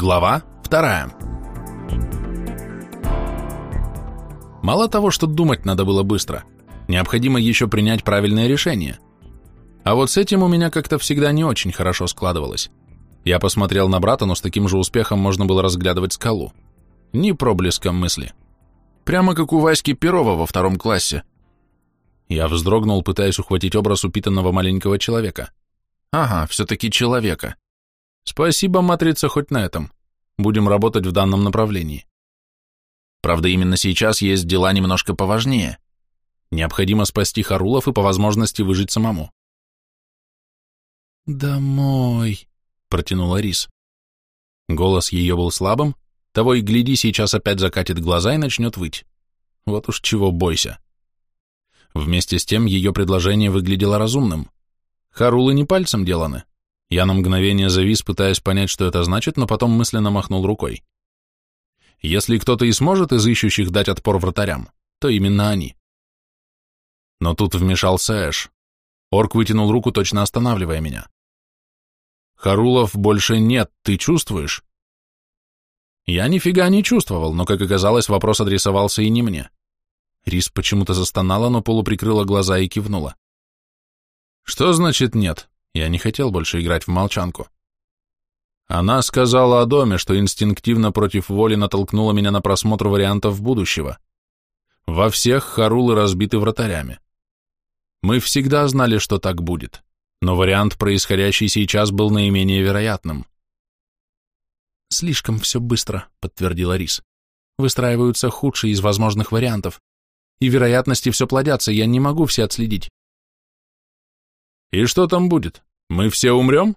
Глава вторая. Мало того, что думать надо было быстро, необходимо еще принять правильное решение. А вот с этим у меня как-то всегда не очень хорошо складывалось. Я посмотрел на брата, но с таким же успехом можно было разглядывать скалу. Ни проблеском мысли. Прямо как у Васьки Перова во втором классе. Я вздрогнул, пытаясь ухватить образ упитанного маленького человека. Ага, все-таки человека. Спасибо, матрица, хоть на этом. Будем работать в данном направлении. Правда, именно сейчас есть дела немножко поважнее. Необходимо спасти Харулов и по возможности выжить самому. «Домой», — протянула Рис. Голос ее был слабым, того и гляди, сейчас опять закатит глаза и начнет выть. Вот уж чего бойся. Вместе с тем ее предложение выглядело разумным. Харулы не пальцем деланы. Я на мгновение завис, пытаясь понять, что это значит, но потом мысленно махнул рукой. Если кто-то и сможет из ищущих дать отпор вратарям, то именно они. Но тут вмешался Эш. Орк вытянул руку, точно останавливая меня. «Харулов больше нет, ты чувствуешь?» Я нифига не чувствовал, но, как оказалось, вопрос адресовался и не мне. Рис почему-то застонала, но полуприкрыла глаза и кивнула. «Что значит нет?» Я не хотел больше играть в молчанку. Она сказала о доме, что инстинктивно против воли натолкнула меня на просмотр вариантов будущего. Во всех Харулы разбиты вратарями. Мы всегда знали, что так будет, но вариант, происходящий сейчас, был наименее вероятным. «Слишком все быстро», — подтвердила Рис. «Выстраиваются худшие из возможных вариантов, и вероятности все плодятся, я не могу все отследить». «И что там будет? Мы все умрем?»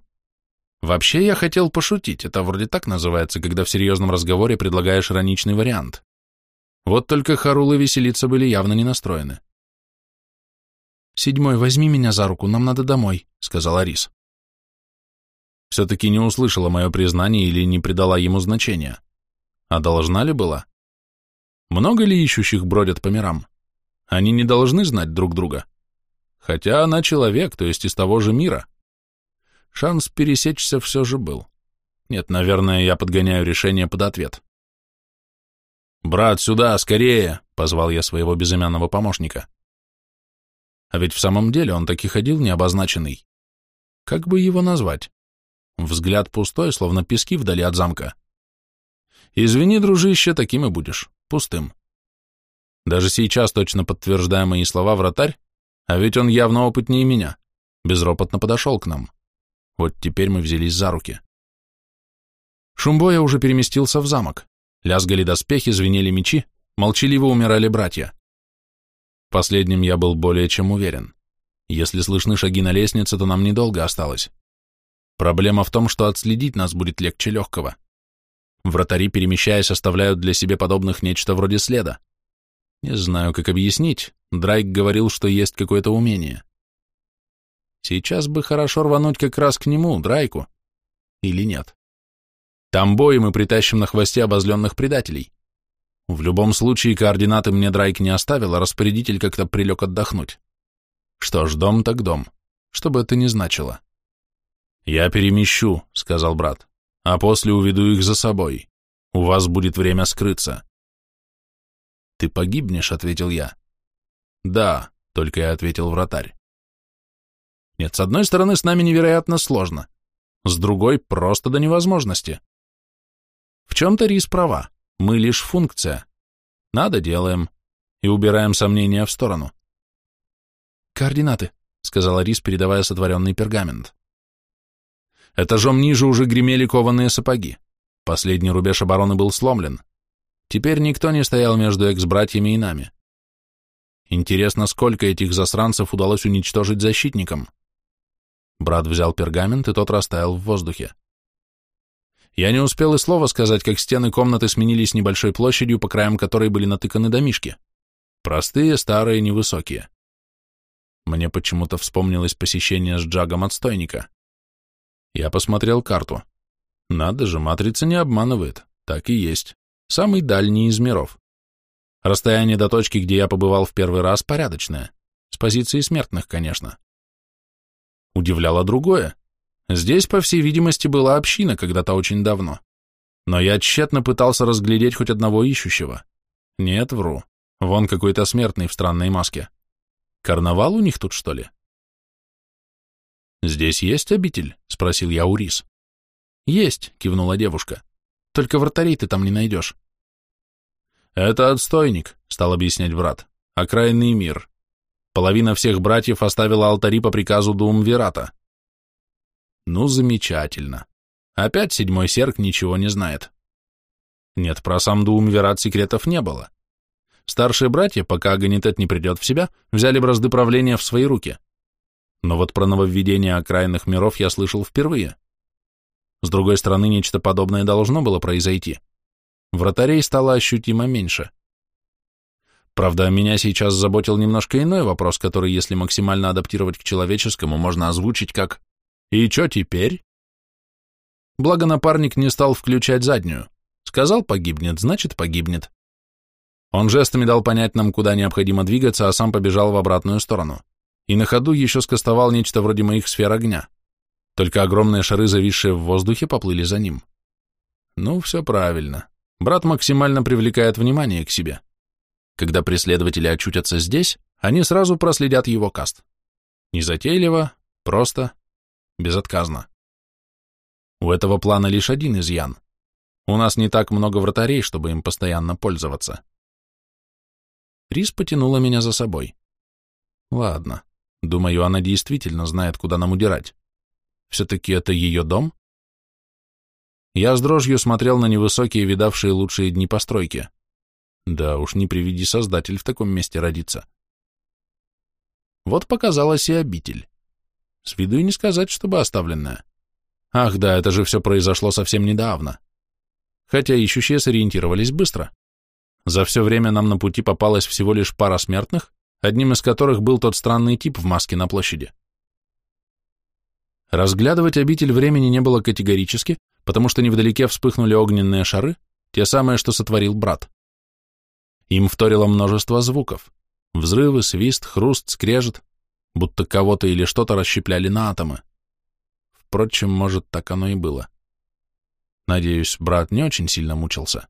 Вообще я хотел пошутить, это вроде так называется, когда в серьезном разговоре предлагаешь ироничный вариант. Вот только Харулы веселиться были явно не настроены. «Седьмой, возьми меня за руку, нам надо домой», — сказала Рис. Все-таки не услышала мое признание или не придала ему значения. А должна ли была? Много ли ищущих бродят по мирам? Они не должны знать друг друга. Хотя она человек, то есть из того же мира. Шанс пересечься все же был. Нет, наверное, я подгоняю решение под ответ. «Брат, сюда, скорее!» — позвал я своего безымянного помощника. А ведь в самом деле он таки ходил необозначенный. Как бы его назвать? Взгляд пустой, словно пески вдали от замка. Извини, дружище, таким и будешь, пустым. Даже сейчас, точно подтверждая мои слова, вратарь, а ведь он явно опытнее меня, безропотно подошел к нам. Вот теперь мы взялись за руки. Шум боя уже переместился в замок. Лязгали доспехи, звенели мечи, молчаливо умирали братья. Последним я был более чем уверен. Если слышны шаги на лестнице, то нам недолго осталось. Проблема в том, что отследить нас будет легче легкого. Вратари, перемещаясь, оставляют для себе подобных нечто вроде следа. Не знаю, как объяснить. Драйк говорил, что есть какое-то умение. Сейчас бы хорошо рвануть как раз к нему, Драйку. Или нет? Там бой мы притащим на хвосте обозленных предателей. В любом случае координаты мне Драйк не оставил, а распорядитель как-то прилег отдохнуть. Что ж, дом так дом. Что бы это ни значило. «Я перемещу», — сказал брат, — «а после уведу их за собой. У вас будет время скрыться». «Ты погибнешь», — ответил я. «Да», — только и ответил вратарь. Нет, с одной стороны, с нами невероятно сложно, с другой — просто до невозможности. В чем-то Рис права, мы лишь функция. Надо — делаем, и убираем сомнения в сторону. «Координаты», — сказала Рис, передавая сотворенный пергамент. Этажом ниже уже гремели кованые сапоги. Последний рубеж обороны был сломлен. Теперь никто не стоял между экс-братьями и нами. Интересно, сколько этих засранцев удалось уничтожить защитникам? Брат взял пергамент, и тот растаял в воздухе. Я не успел и слова сказать, как стены комнаты сменились небольшой площадью, по краям которой были натыканы домишки. Простые, старые, невысокие. Мне почему-то вспомнилось посещение с Джагом отстойника. Я посмотрел карту. Надо же, матрица не обманывает. Так и есть. Самый дальний из миров. Расстояние до точки, где я побывал в первый раз, порядочное. С позиции смертных, конечно. Удивляло другое. Здесь, по всей видимости, была община когда-то очень давно. Но я тщетно пытался разглядеть хоть одного ищущего. Нет, вру. Вон какой-то смертный в странной маске. Карнавал у них тут, что ли? «Здесь есть обитель?» — спросил я у Рис. «Есть», — кивнула девушка. «Только вратарей ты там не найдешь». «Это отстойник», — стал объяснять брат. «Окраинный мир. Половина всех братьев оставила алтари по приказу Дуумвирата». «Ну, замечательно. Опять седьмой серк ничего не знает». Нет, про сам Дуумвират секретов не было. Старшие братья, пока Аганитет не придет в себя, взяли бразды правления в свои руки. Но вот про нововведение окраинных миров я слышал впервые. С другой стороны, нечто подобное должно было произойти. Вратарей стало ощутимо меньше. Правда, меня сейчас заботил немножко иной вопрос, который, если максимально адаптировать к человеческому, можно озвучить как «И чё теперь?» Благо напарник не стал включать заднюю. Сказал погибнет, значит погибнет. Он жестами дал понять нам, куда необходимо двигаться, а сам побежал в обратную сторону. И на ходу еще скостовал нечто вроде моих сфер огня. Только огромные шары, зависшие в воздухе, поплыли за ним. Ну, все правильно. Брат максимально привлекает внимание к себе. Когда преследователи очутятся здесь, они сразу проследят его каст. Незатейливо, просто, безотказно. У этого плана лишь один изъян. У нас не так много вратарей, чтобы им постоянно пользоваться. Рис потянула меня за собой. Ладно, думаю, она действительно знает, куда нам удирать. Все-таки это ее дом? Я с дрожью смотрел на невысокие, видавшие лучшие дни постройки. Да уж не приведи создатель в таком месте родиться. Вот показалась и обитель. С виду и не сказать, чтобы оставленная. Ах да, это же все произошло совсем недавно. Хотя ищущие сориентировались быстро. За все время нам на пути попалась всего лишь пара смертных, одним из которых был тот странный тип в маске на площади. Разглядывать обитель времени не было категорически, потому что невдалеке вспыхнули огненные шары, те самые, что сотворил брат. Им вторило множество звуков. Взрывы, свист, хруст, скрежет, будто кого-то или что-то расщепляли на атомы. Впрочем, может, так оно и было. Надеюсь, брат не очень сильно мучился.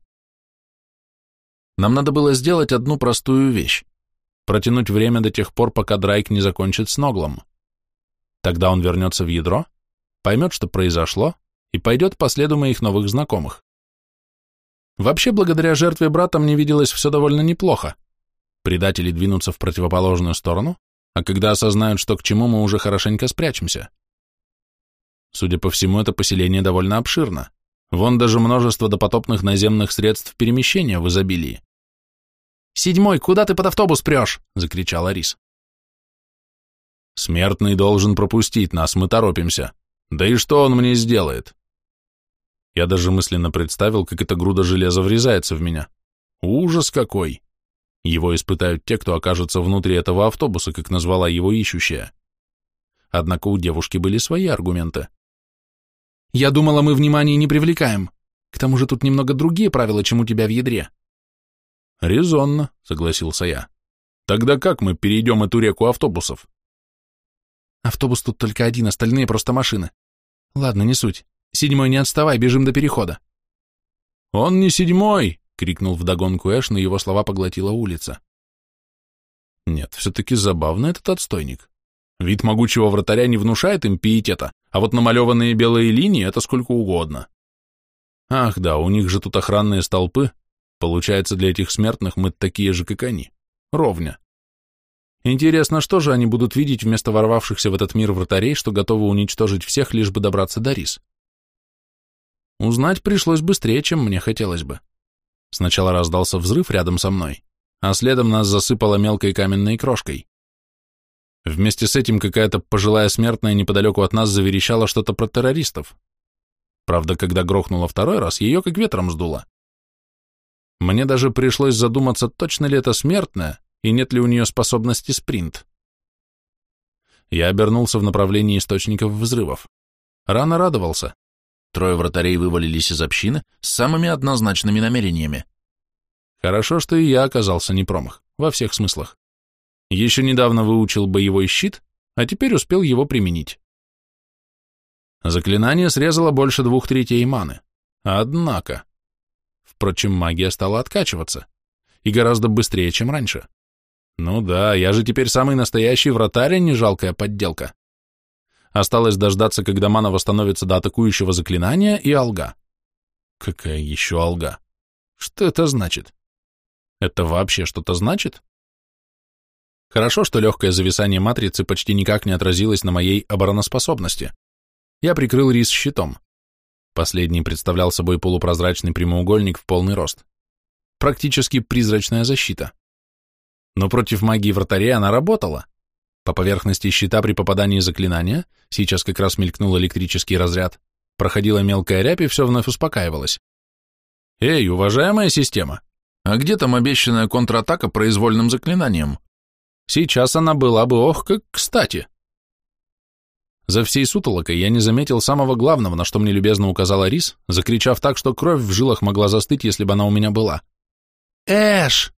Нам надо было сделать одну простую вещь — протянуть время до тех пор, пока Драйк не закончит с Ноглом. Тогда он вернется в ядро, поймет, что произошло, и пойдет по следу моих новых знакомых. Вообще, благодаря жертве брата мне виделось все довольно неплохо. Предатели двинутся в противоположную сторону, а когда осознают, что к чему, мы уже хорошенько спрячемся. Судя по всему, это поселение довольно обширно. Вон даже множество допотопных наземных средств перемещения в изобилии. «Седьмой, куда ты под автобус прешь?» — закричал Арис. «Смертный должен пропустить нас, мы торопимся. Да и что он мне сделает?» Я даже мысленно представил, как эта груда железа врезается в меня. Ужас какой! Его испытают те, кто окажется внутри этого автобуса, как назвала его ищущая. Однако у девушки были свои аргументы. Я думала, мы внимание не привлекаем. К тому же тут немного другие правила, чем у тебя в ядре. Резонно, согласился я. Тогда как мы перейдем эту реку автобусов? Автобус тут только один, остальные просто машины. Ладно, не суть. Седьмой, не отставай, бежим до перехода. Он не седьмой, крикнул вдогонку Эш, но его слова поглотила улица. Нет, все-таки забавно этот отстойник. Вид могучего вратаря не внушает им пиетета, а вот намалеванные белые линии — это сколько угодно. Ах да, у них же тут охранные столпы. Получается, для этих смертных мы такие же, как они. Ровня. Интересно, что же они будут видеть вместо ворвавшихся в этот мир вратарей, что готовы уничтожить всех, лишь бы добраться до Рис? Узнать пришлось быстрее, чем мне хотелось бы. Сначала раздался взрыв рядом со мной, а следом нас засыпало мелкой каменной крошкой. Вместе с этим какая-то пожилая смертная неподалеку от нас заверещала что-то про террористов. Правда, когда грохнула второй раз, ее как ветром сдуло. Мне даже пришлось задуматься, точно ли это смертная, и нет ли у нее способности спринт. Я обернулся в направлении источников взрывов. Рано радовался. Трое вратарей вывалились из общины с самыми однозначными намерениями. Хорошо, что и я оказался не промах, во всех смыслах. Еще недавно выучил боевой щит, а теперь успел его применить. Заклинание срезало больше двух третей маны. Однако... Впрочем, магия стала откачиваться. И гораздо быстрее, чем раньше. Ну да, я же теперь самый настоящий вратарь, а не жалкая подделка. Осталось дождаться, когда мана восстановится до атакующего заклинания, и алга. Какая еще алга? Что это значит? Это вообще что-то значит? Хорошо, что легкое зависание матрицы почти никак не отразилось на моей обороноспособности. Я прикрыл рис щитом. Последний представлял собой полупрозрачный прямоугольник в полный рост. Практически призрачная защита. Но против магии вратарей она работала. По поверхности щита при попадании заклинания, сейчас как раз мелькнул электрический разряд, проходила мелкая рябь и все вновь успокаивалось. «Эй, уважаемая система, а где там обещанная контратака произвольным заклинанием? Сейчас она была бы ох как кстати!» За всей сутолокой я не заметил самого главного, на что мне любезно указала Рис, закричав так, что кровь в жилах могла застыть, если бы она у меня была. «Эш!»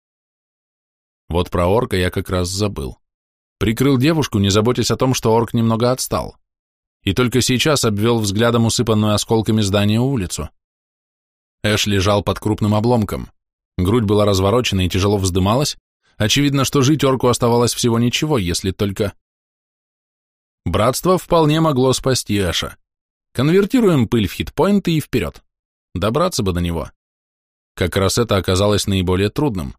Вот про орка я как раз забыл. Прикрыл девушку, не заботясь о том, что орк немного отстал. И только сейчас обвел взглядом усыпанную осколками здания улицу. Эш лежал под крупным обломком. Грудь была разворочена и тяжело вздымалась. Очевидно, что жить орку оставалось всего ничего, если только... Братство вполне могло спасти Эша. Конвертируем пыль в хитпоинты и вперед. Добраться бы до него. Как раз это оказалось наиболее трудным.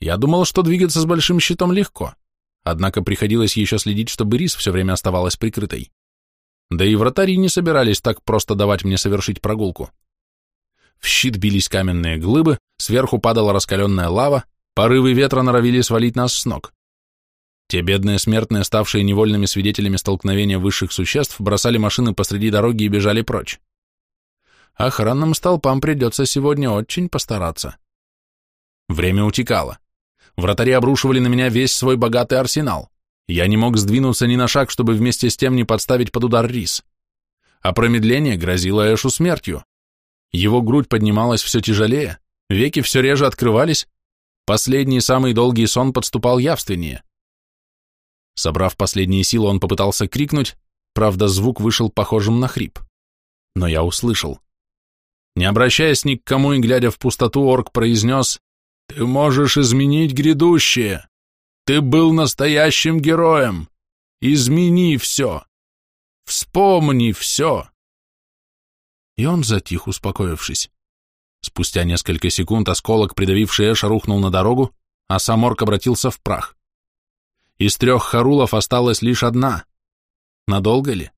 Я думал, что двигаться с большим щитом легко. Однако приходилось еще следить, чтобы рис все время оставалась прикрытой. Да и вратари не собирались так просто давать мне совершить прогулку. В щит бились каменные глыбы, сверху падала раскаленная лава, порывы ветра норовили свалить нас с ног. Те бедные смертные, ставшие невольными свидетелями столкновения высших существ, бросали машины посреди дороги и бежали прочь. Охранным столпам придется сегодня очень постараться. Время утекало. Вратари обрушивали на меня весь свой богатый арсенал. Я не мог сдвинуться ни на шаг, чтобы вместе с тем не подставить под удар рис. А промедление грозило Эшу смертью. Его грудь поднималась все тяжелее, веки все реже открывались, последний самый долгий сон подступал явственнее. Собрав последние силы, он попытался крикнуть, правда, звук вышел похожим на хрип. Но я услышал. Не обращаясь ни к кому и глядя в пустоту, орк произнес ты можешь изменить грядущее. Ты был настоящим героем. Измени все. Вспомни все. И он затих, успокоившись. Спустя несколько секунд осколок, придавивший Эша, рухнул на дорогу, а сам орк обратился в прах. Из трех харулов осталась лишь одна. Надолго ли?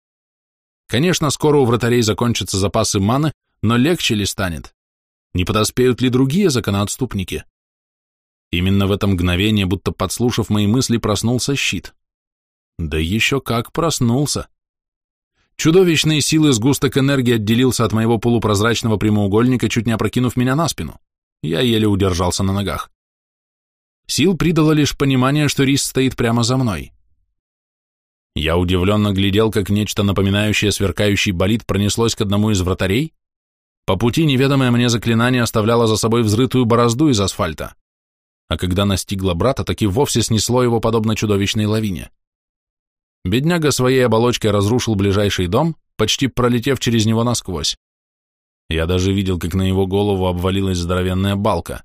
Конечно, скоро у вратарей закончатся запасы маны, но легче ли станет? Не подоспеют ли другие законоотступники? Именно в это мгновение, будто подслушав мои мысли, проснулся щит. Да еще как проснулся. Чудовищные силы сгусток энергии отделился от моего полупрозрачного прямоугольника, чуть не опрокинув меня на спину. Я еле удержался на ногах. Сил придало лишь понимание, что рис стоит прямо за мной. Я удивленно глядел, как нечто напоминающее сверкающий болид пронеслось к одному из вратарей. По пути неведомое мне заклинание оставляло за собой взрытую борозду из асфальта а когда настигла брата, так и вовсе снесло его подобно чудовищной лавине. Бедняга своей оболочкой разрушил ближайший дом, почти пролетев через него насквозь. Я даже видел, как на его голову обвалилась здоровенная балка.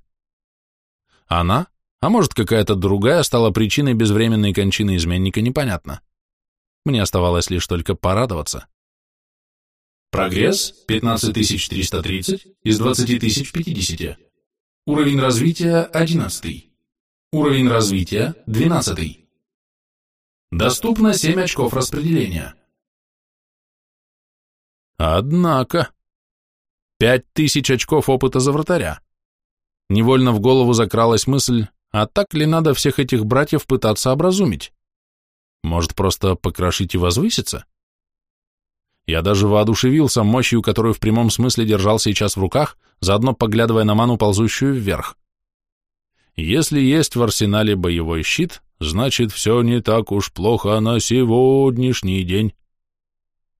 Она, а может какая-то другая, стала причиной безвременной кончины изменника, непонятно. Мне оставалось лишь только порадоваться. Прогресс 15330 из 20050. Уровень развития 11. Уровень развития 12. Доступно 7 очков распределения. Однако. Пять тысяч очков опыта за вратаря. Невольно в голову закралась мысль, а так ли надо всех этих братьев пытаться образумить? Может, просто покрошить и возвыситься? Я даже воодушевился мощью, которую в прямом смысле держал сейчас в руках, заодно поглядывая на ману, ползущую вверх. Если есть в арсенале боевой щит, значит, все не так уж плохо на сегодняшний день.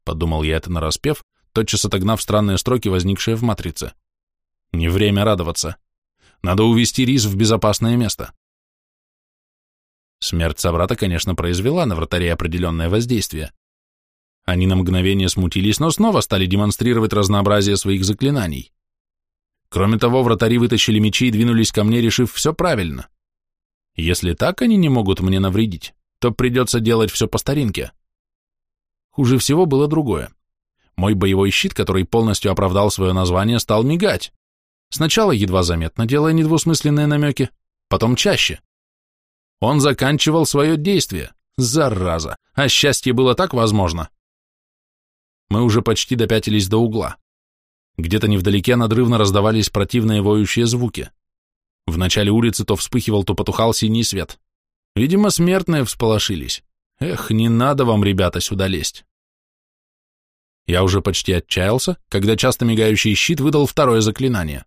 Подумал я это нараспев, тотчас отогнав странные строки, возникшие в матрице. Не время радоваться. Надо увести рис в безопасное место. Смерть собрата, конечно, произвела на вратаре определенное воздействие. Они на мгновение смутились, но снова стали демонстрировать разнообразие своих заклинаний. Кроме того, вратари вытащили мечи и двинулись ко мне, решив все правильно. Если так они не могут мне навредить, то придется делать все по старинке. Хуже всего было другое. Мой боевой щит, который полностью оправдал свое название, стал мигать. Сначала едва заметно, делая недвусмысленные намеки, потом чаще. Он заканчивал свое действие. Зараза! А счастье было так возможно. Мы уже почти допятились до угла. Где-то невдалеке надрывно раздавались противные воющие звуки. В начале улицы то вспыхивал, то потухал синий свет. Видимо, смертные всполошились. Эх, не надо вам, ребята, сюда лезть. Я уже почти отчаялся, когда часто мигающий щит выдал второе заклинание.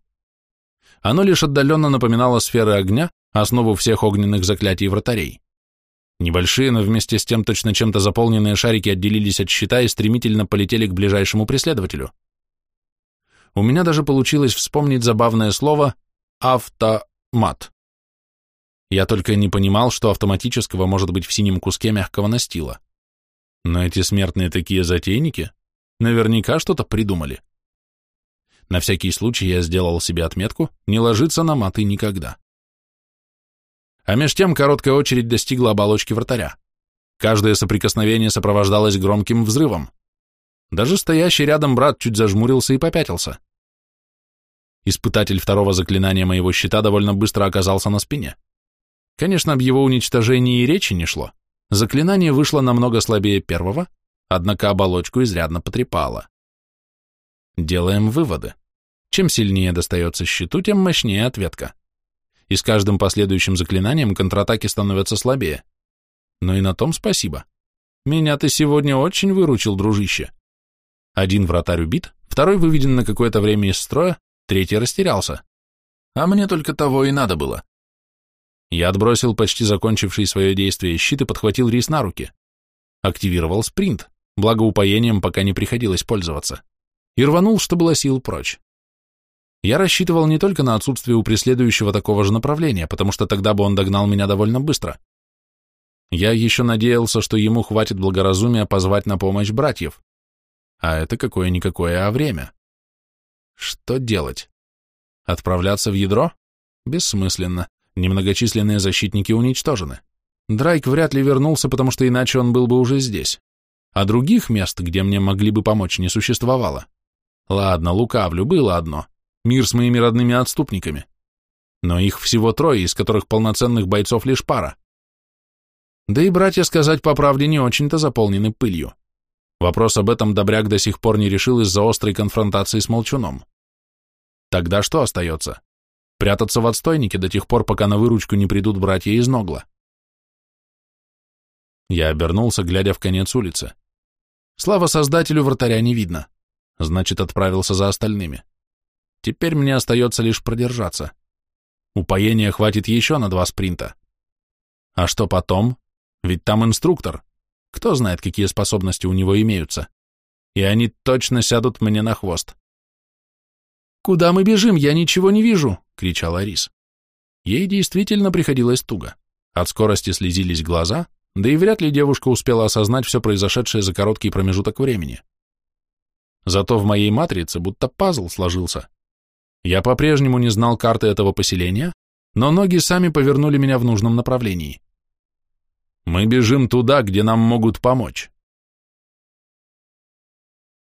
Оно лишь отдаленно напоминало сферы огня, основу всех огненных заклятий вратарей. Небольшие, но вместе с тем точно чем-то заполненные шарики отделились от щита и стремительно полетели к ближайшему преследователю. У меня даже получилось вспомнить забавное слово «автомат». Я только не понимал, что автоматического может быть в синем куске мягкого настила. Но эти смертные такие затейники наверняка что-то придумали. На всякий случай я сделал себе отметку не ложиться на маты никогда. А меж тем короткая очередь достигла оболочки вратаря. Каждое соприкосновение сопровождалось громким взрывом. Даже стоящий рядом брат чуть зажмурился и попятился. Испытатель второго заклинания моего щита довольно быстро оказался на спине. Конечно, об его уничтожении и речи не шло. Заклинание вышло намного слабее первого, однако оболочку изрядно потрепало. Делаем выводы. Чем сильнее достается щиту, тем мощнее ответка и с каждым последующим заклинанием контратаки становятся слабее. Но и на том спасибо. Меня ты сегодня очень выручил, дружище. Один вратарь убит, второй выведен на какое-то время из строя, третий растерялся. А мне только того и надо было. Я отбросил почти закончивший свое действие щит и подхватил рис на руки. Активировал спринт, благо упоением пока не приходилось пользоваться. И рванул, что было сил прочь. Я рассчитывал не только на отсутствие у преследующего такого же направления, потому что тогда бы он догнал меня довольно быстро. Я еще надеялся, что ему хватит благоразумия позвать на помощь братьев. А это какое-никакое, а время. Что делать? Отправляться в ядро? Бессмысленно. Немногочисленные защитники уничтожены. Драйк вряд ли вернулся, потому что иначе он был бы уже здесь. А других мест, где мне могли бы помочь, не существовало. Ладно, лукавлю, было одно — мир с моими родными отступниками. Но их всего трое, из которых полноценных бойцов лишь пара. Да и братья, сказать по правде, не очень-то заполнены пылью. Вопрос об этом Добряк до сих пор не решил из-за острой конфронтации с Молчуном. Тогда что остается? Прятаться в отстойнике до тех пор, пока на выручку не придут братья из Ногла. Я обернулся, глядя в конец улицы. Слава создателю вратаря не видно. Значит, отправился за остальными. Теперь мне остается лишь продержаться. Упоения хватит еще на два спринта. А что потом? Ведь там инструктор. Кто знает, какие способности у него имеются. И они точно сядут мне на хвост. «Куда мы бежим? Я ничего не вижу!» — кричала Рис. Ей действительно приходилось туго. От скорости слезились глаза, да и вряд ли девушка успела осознать все произошедшее за короткий промежуток времени. Зато в моей матрице будто пазл сложился. Я по-прежнему не знал карты этого поселения, но ноги сами повернули меня в нужном направлении. Мы бежим туда, где нам могут помочь.